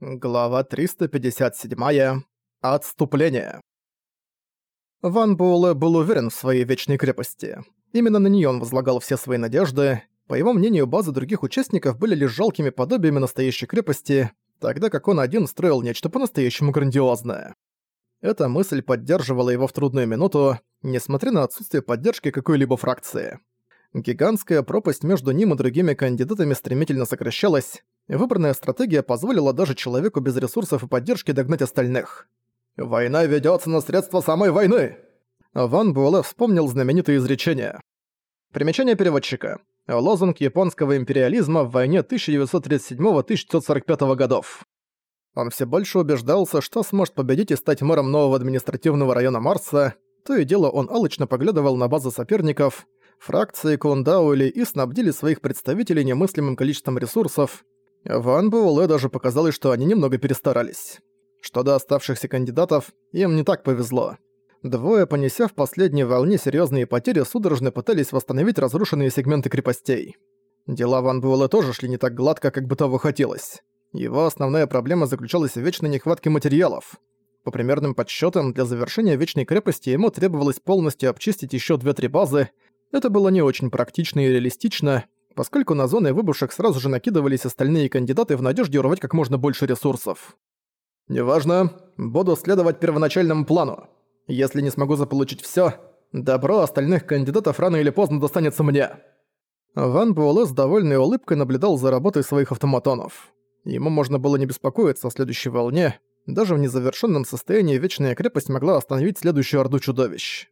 Глава 357. Отступление. Ван Буэлэ был уверен в своей вечной крепости. Именно на неё он возлагал все свои надежды. По его мнению, базы других участников были лишь жалкими подобиями настоящей крепости, тогда как он один строил нечто по-настоящему грандиозное. Эта мысль поддерживала его в трудную минуту, несмотря на отсутствие поддержки какой-либо фракции. Гигантская пропасть между ним и другими кандидатами стремительно сокращалась, Выбранная стратегия позволила даже человеку без ресурсов и поддержки догнать остальных. «Война ведётся на средства самой войны!» Ван Буэлэ вспомнил знаменитое изречение. Примечание переводчика. Лозунг японского империализма в войне 1937-1945 годов. Он все больше убеждался, что сможет победить и стать мэром нового административного района Марса. То и дело он алчно поглядывал на базы соперников. Фракции Кундау или И снабдили своих представителей немыслимым количеством ресурсов, Ван Буэлэ даже показалось, что они немного перестарались. Что до оставшихся кандидатов, им не так повезло. Двое, понеся в последней волне серьезные потери, судорожно пытались восстановить разрушенные сегменты крепостей. Дела Ван Буэлэ тоже шли не так гладко, как бы того хотелось. Его основная проблема заключалась в вечной нехватке материалов. По примерным подсчетам, для завершения Вечной крепости ему требовалось полностью обчистить еще две-три базы. Это было не очень практично и реалистично, поскольку на зоны выбывших сразу же накидывались остальные кандидаты в надежде урвать как можно больше ресурсов. «Неважно, буду следовать первоначальному плану. Если не смогу заполучить всё, добро остальных кандидатов рано или поздно достанется мне». Ван Буэлэ с довольной улыбкой наблюдал за работой своих автоматонов. Ему можно было не беспокоиться о следующей волне, даже в незавершенном состоянии Вечная Крепость могла остановить следующую Орду Чудовищ.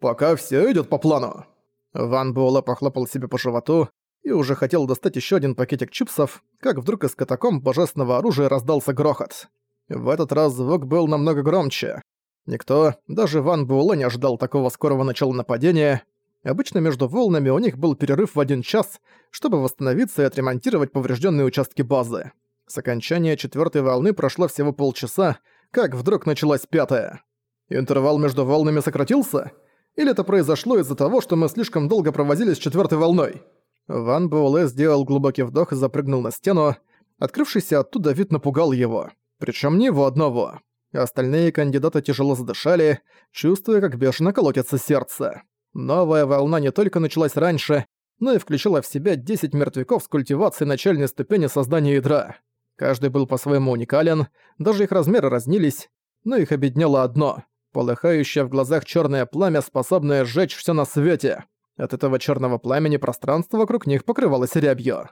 «Пока всё идёт по плану». Ван Буэлэ похлопал себе по животу, и уже хотел достать еще один пакетик чипсов, как вдруг из катакомб божественного оружия раздался грохот. В этот раз звук был намного громче. Никто, даже Ван Буэлэ не ожидал такого скорого начала нападения. Обычно между волнами у них был перерыв в один час, чтобы восстановиться и отремонтировать поврежденные участки базы. С окончания четвертой волны прошло всего полчаса, как вдруг началась пятая. Интервал между волнами сократился? Или это произошло из-за того, что мы слишком долго провозились с четвертой волной? Ван Буэлэ сделал глубокий вдох и запрыгнул на стену. Открывшийся оттуда вид напугал его. Причем не его одного. Остальные кандидаты тяжело задышали, чувствуя, как бешено колотится сердце. Новая волна не только началась раньше, но и включила в себя 10 мертвяков с культивацией начальной ступени создания ядра. Каждый был по-своему уникален, даже их размеры разнились, но их объединяло одно — полыхающее в глазах черное пламя, способное сжечь все на свете. От этого черного пламени пространство вокруг них покрывалось рябью.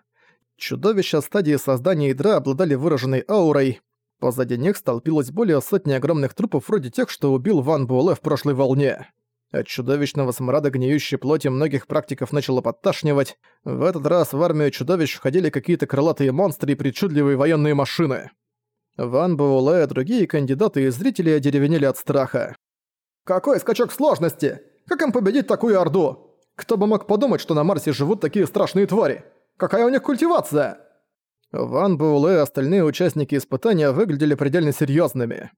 Чудовища стадии создания ядра обладали выраженной аурой. Позади них столпилось более сотни огромных трупов вроде тех, что убил Ван Буэлэ в прошлой волне. От чудовищного смрада гниющей плоти многих практиков начало подташнивать. В этот раз в армию чудовищ входили какие-то крылатые монстры и причудливые военные машины. Ван Буэлэ и другие кандидаты и зрители одеревенели от страха. «Какой скачок сложности? Как им победить такую орду? Кто бы мог подумать, что на Марсе живут такие страшные твари? Какая у них культивация?» Ван Буэлэ и остальные участники испытания выглядели предельно серьезными.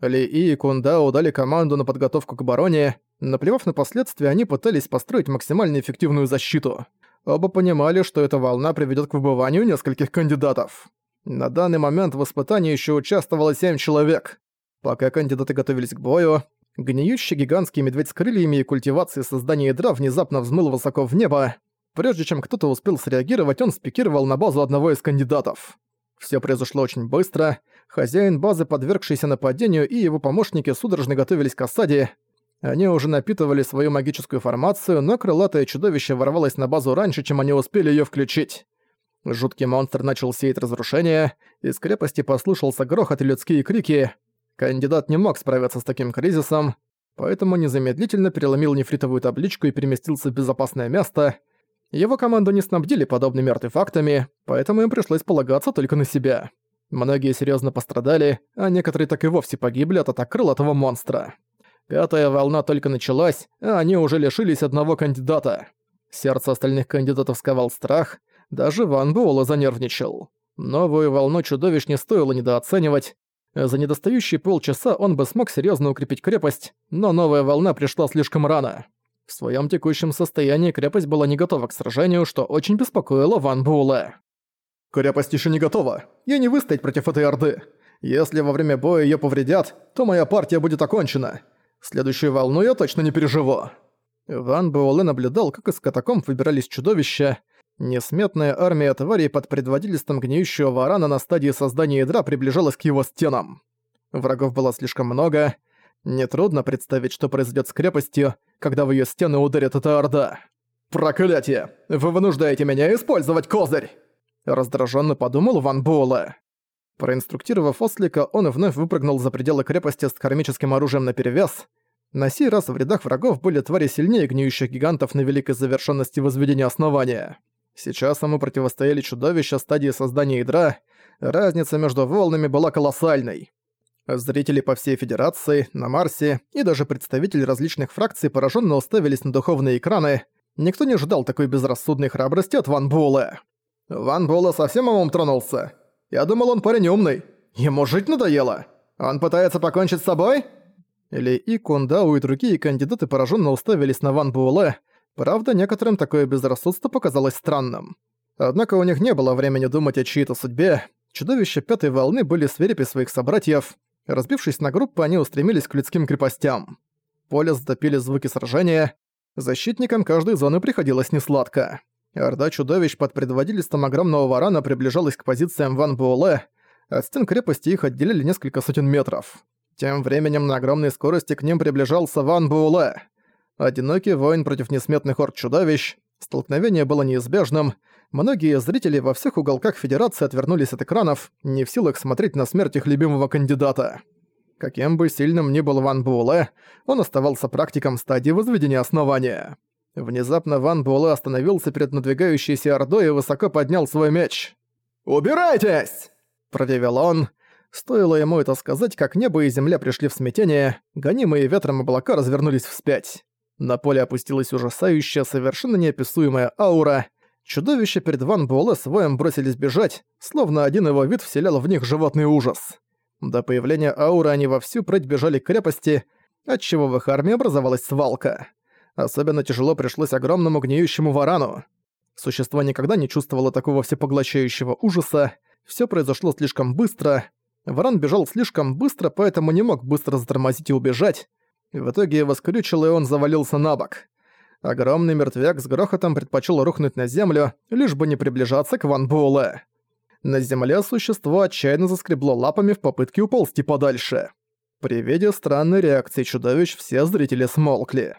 Ли И Кундао дали команду на подготовку к обороне. Наплевав на последствия, они пытались построить максимально эффективную защиту. Оба понимали, что эта волна приведет к выбыванию нескольких кандидатов. На данный момент в испытании еще участвовало семь человек. Пока кандидаты готовились к бою, Гниющий гигантский медведь с крыльями и культивацией создания ядра внезапно взмыл высоко в небо. Прежде чем кто-то успел среагировать, он спикировал на базу одного из кандидатов. Все произошло очень быстро. Хозяин базы, подвергшийся нападению, и его помощники судорожно готовились к осаде. Они уже напитывали свою магическую формацию, но крылатое чудовище ворвалось на базу раньше, чем они успели ее включить. Жуткий монстр начал сеять разрушения, из крепости послышался грохот и людские крики. Кандидат не мог справиться с таким кризисом, поэтому незамедлительно переломил нефритовую табличку и переместился в безопасное место. Его команду не снабдили подобными артефактами, поэтому им пришлось полагаться только на себя. Многие серьезно пострадали, а некоторые так и вовсе погибли от атак крылатого монстра. Пятая волна только началась, а они уже лишились одного кандидата. Сердце остальных кандидатов сковал страх, даже Ван Буэлла занервничал. Новую волну чудовищ не стоило недооценивать, за недостающие полчаса он бы смог серьезно укрепить крепость, но новая волна пришла слишком рано. В своем текущем состоянии крепость была не готова к сражению, что очень беспокоило Ван Буэлэ. «Крепость еще не готова. Я не выстоять против этой орды. Если во время боя ее повредят, то моя партия будет окончена. Следующую волну я точно не переживу». Ван Буэлэ наблюдал, как из катакомб выбирались чудовища. Несметная армия тварей под предводительством гниющего варана на стадии создания ядра приближалась к его стенам. Врагов было слишком много. Нетрудно представить, что произойдет с крепостью, когда в ее стены ударит эта орда. «Проклятие! Вы вынуждаете меня использовать козырь!» Раздраженно подумал Ван Буэлэ. Проинструктировав ослика, он вновь выпрыгнул за пределы крепости с кармическим оружием наперевес. На сей раз в рядах врагов были твари сильнее гниющих гигантов на великой завершенности возведения основания. Сейчас ему противостояли чудовища стадии создания ядра, разница между волнами была колоссальной. Зрители по всей Федерации, на Марсе и даже представители различных фракций пораженно уставились на духовные экраны. Никто не ожидал такой безрассудной храбрости от Ван Буэлэ. Ван Буэлэ совсем умом тронулся. Я думал, он парень умный. Ему жить надоело. Он пытается покончить с собой? Или и Кундау, и другие кандидаты пораженно уставились на Ван Буэлэ. Правда, некоторым такое безрассудство показалось странным. Однако у них не было времени думать о чьей-то судьбе. Чудовища пятой волны были свирепи своих собратьев, Разбившись на группы, они устремились к людским крепостям. Поле затопили звуки сражения. Защитникам каждой зоны приходилось несладко. Орда чудовищ под предводительством огромного варана приближалась к позициям Ван Буэлэ. От стен крепости их отделили несколько сотен метров. Тем временем на огромной скорости к ним приближался Ван Буэлэ. Одинокий воин против несметных орд чудовищ. Столкновение было неизбежным, Многие зрители во всех уголках Федерации отвернулись от экранов, не в силах смотреть на смерть их любимого кандидата. Каким бы сильным ни был Ван Буэлэ, он оставался практиком стадии возведения основания. Внезапно Ван Буэлэ остановился перед надвигающейся Ордой и высоко поднял свой меч. «Убирайтесь!» – проревел он. Стоило ему это сказать, как небо и земля пришли в смятение, гонимые ветром облака развернулись вспять. На поле опустилась ужасающая, совершенно неописуемая аура – Чудовища перед Ван Буэлэ с воем бросились бежать, словно один его вид вселял в них животный ужас. До появления ауры они вовсю прыть бежали к крепости, отчего в их армии образовалась свалка. Особенно тяжело пришлось огромному гниющему варану. Существо никогда не чувствовало такого всепоглощающего ужаса, все произошло слишком быстро. Варан бежал слишком быстро, поэтому не мог быстро затормозить и убежать. В итоге его скрючило, и он завалился на бок. Огромный мертвяк с грохотом предпочел рухнуть на землю, лишь бы не приближаться к Ван Буэлэ. На земле существо отчаянно заскребло лапами в попытке уползти подальше. При виде странной реакции чудовищ все зрители смолкли.